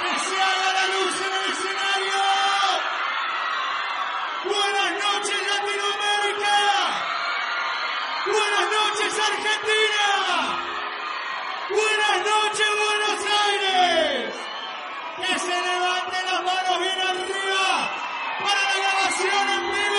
¡Que se haga la luz en el escenario! ¡Buenas noches, Latinoamérica! ¡Buenas noches, Argentina! ¡Buenas noches, Buenos Aires! ¡Que se levanten las manos bien arriba para la grabación en vivo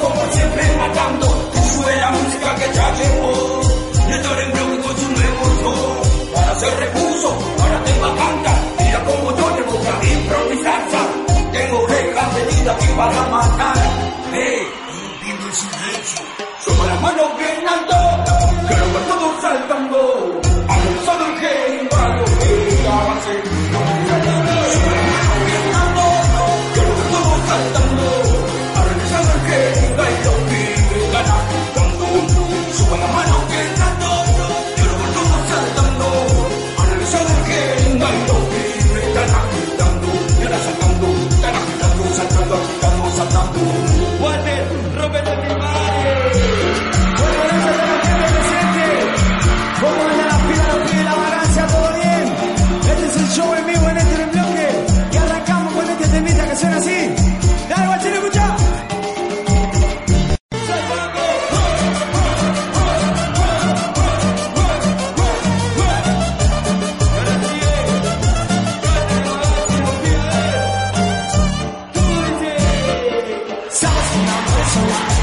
como siempre matando. Sube la música que ya llegó. Que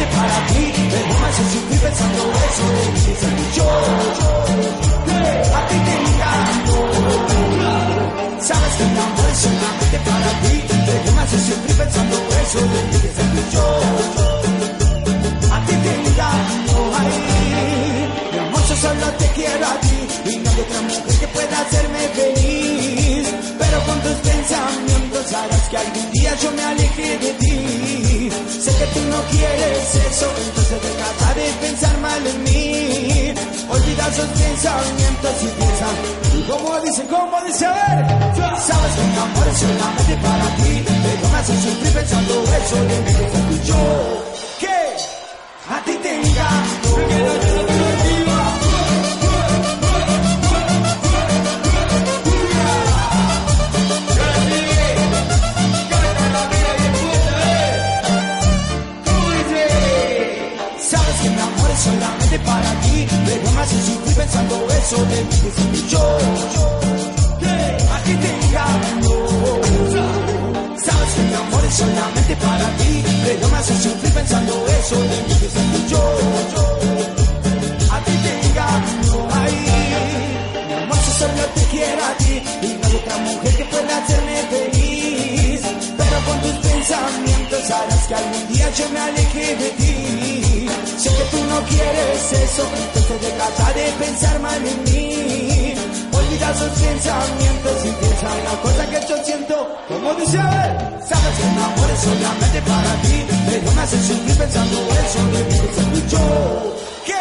solamente para ti. Pero más yo estoy pensando eso de mí. Dice yo, a ti te encanto. Sabes que mi amor es solamente para ti. Pero más yo estoy pensando eso de mí. Dice yo, a ti te encanto. Ay, mi amor, yo solo te quiero a ti. Y no hay otra mujer que pueda hacerme feliz. Pero con tus pensamientos harás que algún día yo me aleje de ti. Que tú no quieres eso, entonces deja de pensar mal en mí. Olvida esos pensamientos y piensa. ¿Y cómo dice, cómo dice? A ver, sabes que mi amor es solamente para ti. Pero me hace sufrir pensando eso de mí. Que yo, ¿qué? A ti te encanto. Pensando eso de mí. Que yo, a ti te engaño. Sabes que mi amor es solamente para ti, pero me hace sufrir pensando eso de mí. Que yo, a ti te engaño. Ay, mi amor, yo solo te quiero a ti y no hay otra mujer que pueda hacerme feliz. Pero con tus pensamientos harás que algún día yo me aleje de ti. Sé que tú no quieres eso, entonces deja de pensar mal en mí. Olvida esos pensamientos y piensa en la cosa que yo siento. Como dice ver, sabes que mi amor es solamente para ti, pero me hace sufrir pensando eso de mí. Que yo, ¿qué?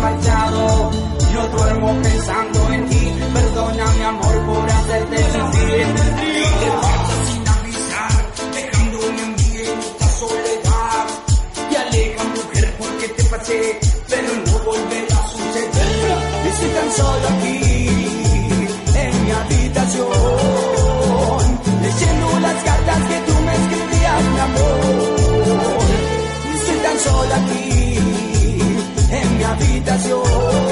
fallado. Yo duermo pensando en ti. Perdona mi amor por hacerte sentir. Y te parto sin avisar, dejándome hundir en esta soledad. Y aleja mujer porque te pasé, pero no volverá a suceder. Y estoy tan solo aquí, en mi habitación, leyendo las cartas que tú me escribías, mi amor. Y estoy tan solo aquí habitación.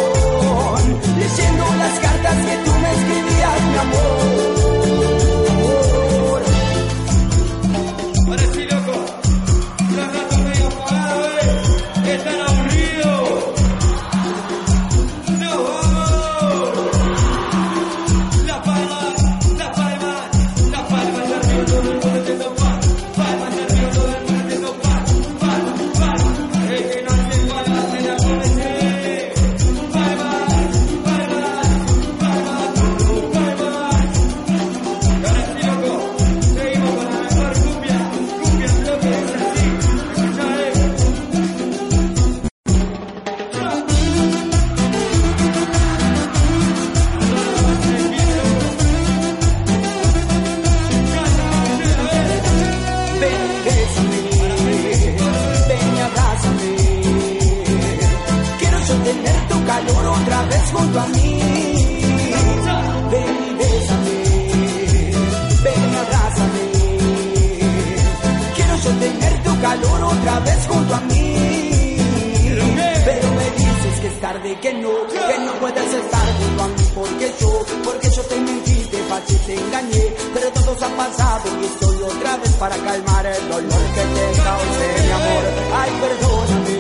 que te engañé, pero todos han pasado y estoy otra vez para calmar el dolor que te causé, mi amor. Ay, perdóname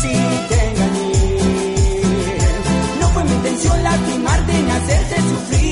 si te engañé. No fue mi intención lastimarte ni hacerte sufrir.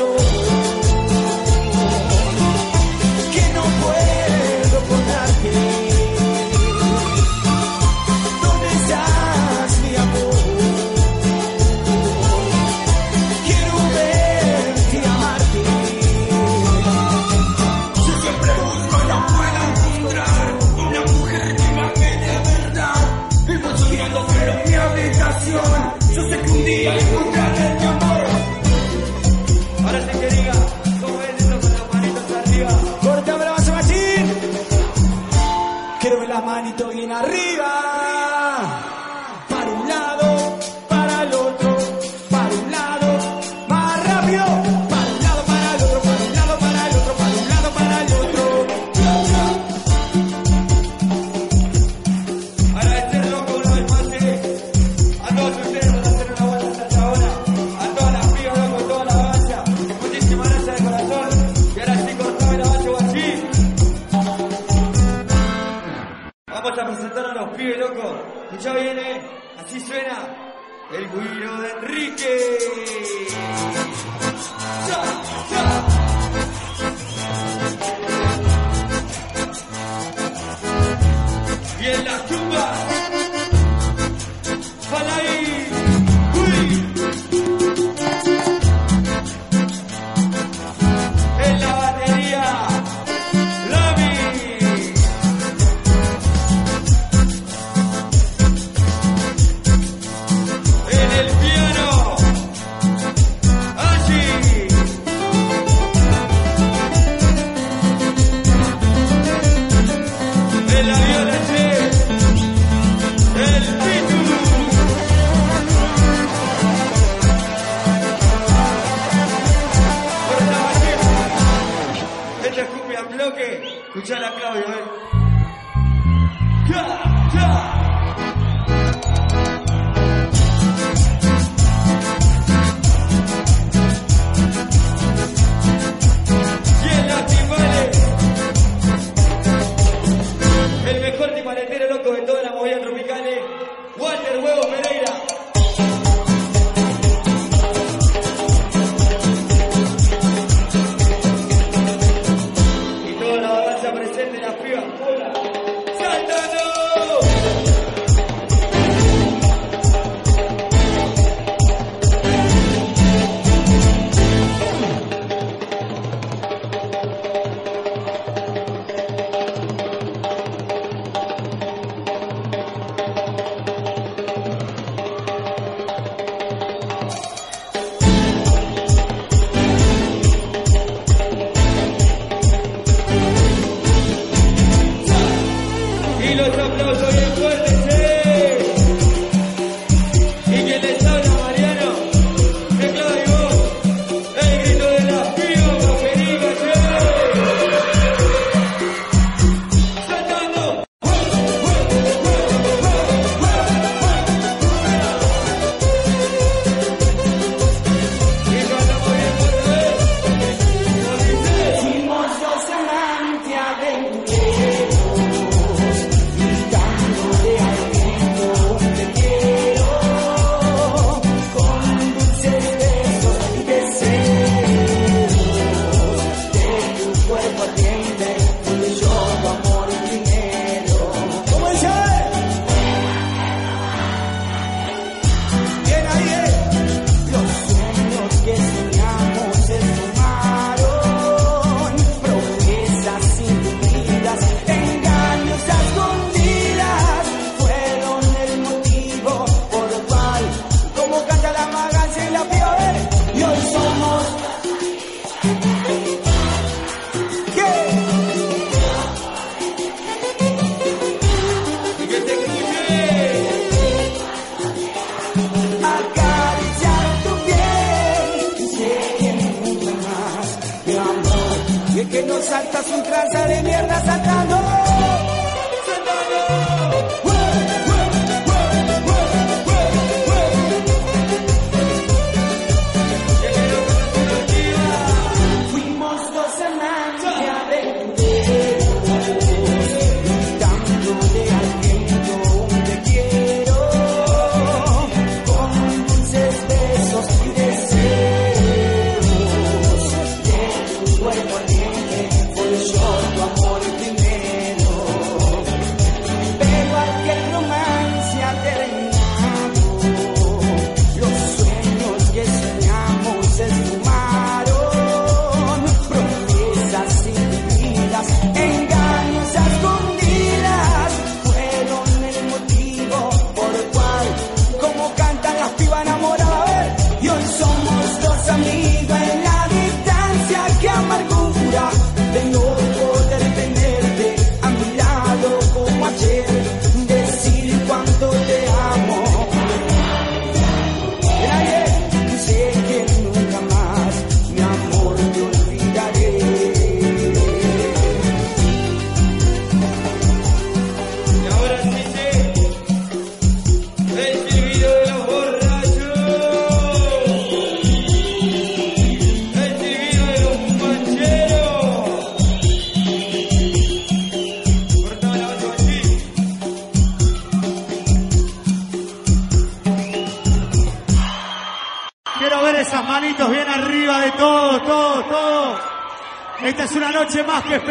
soul. escucha bien, ¿eh? Así suena el guiro de Enrique. saltas un tranza de mierda santa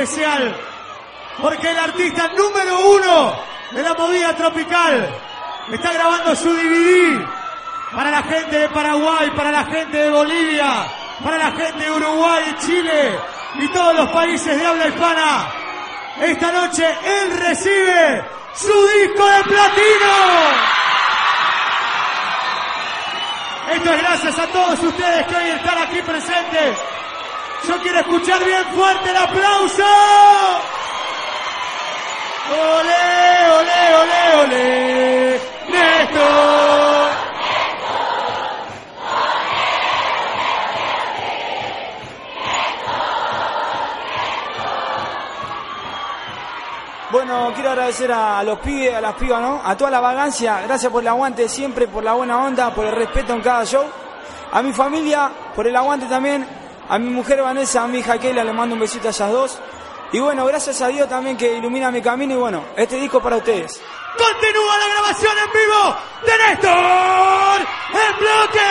especial, porque el artista número uno de la movida tropical está grabando su DVD para la gente de Paraguay, para la gente de Bolivia, para la gente de Uruguay, Chile y todos los países de habla hispana. Esta noche él recibe su disco de platino. Esto es gracias a todos ustedes que hoy están aquí presentes yo quiero escuchar bien fuerte el aplauso. Ole, ole, ole, ole. Néstor. Bueno, quiero agradecer a los pibes, a las pibas, ¿no? A toda la vagancia, gracias por el aguante siempre, por la buena onda, por el respeto en cada show. A mi familia, por el aguante también, a mi mujer Vanessa, a mi hija Keila, le mando un besito a ellas dos. Y bueno, gracias a Dios también que ilumina mi camino y bueno, este disco para ustedes. Continúa la grabación en vivo de Néstor en Bloque.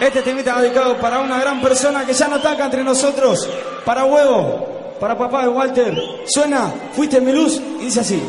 Este tema está dedicado para una gran persona que ya no está acá entre nosotros, para Huevo, para papá de Walter. Suena, fuiste mi luz y dice así.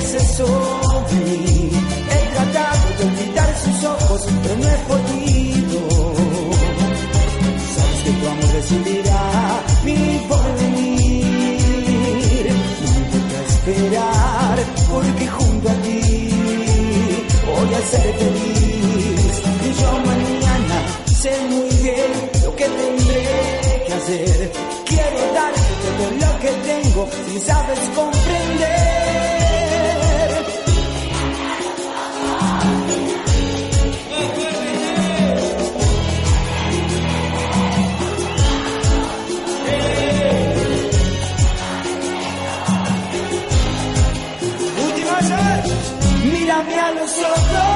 veces sobre He tratado de olvidar sus ojos, pero no he podido. Sabes que tu amor decidirá mi porvenir. No esperar, porque junto a ti voy a ser feliz. Y yo mañana sé muy bien lo que tendré que hacer. Quiero darte todo lo que tengo, si sabes comprender. Cambia los ojos.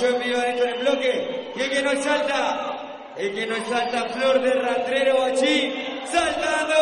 Yo en vivo dentro del bloque. Y el que no salta, el que no salta, flor de rastrero allí, saltando.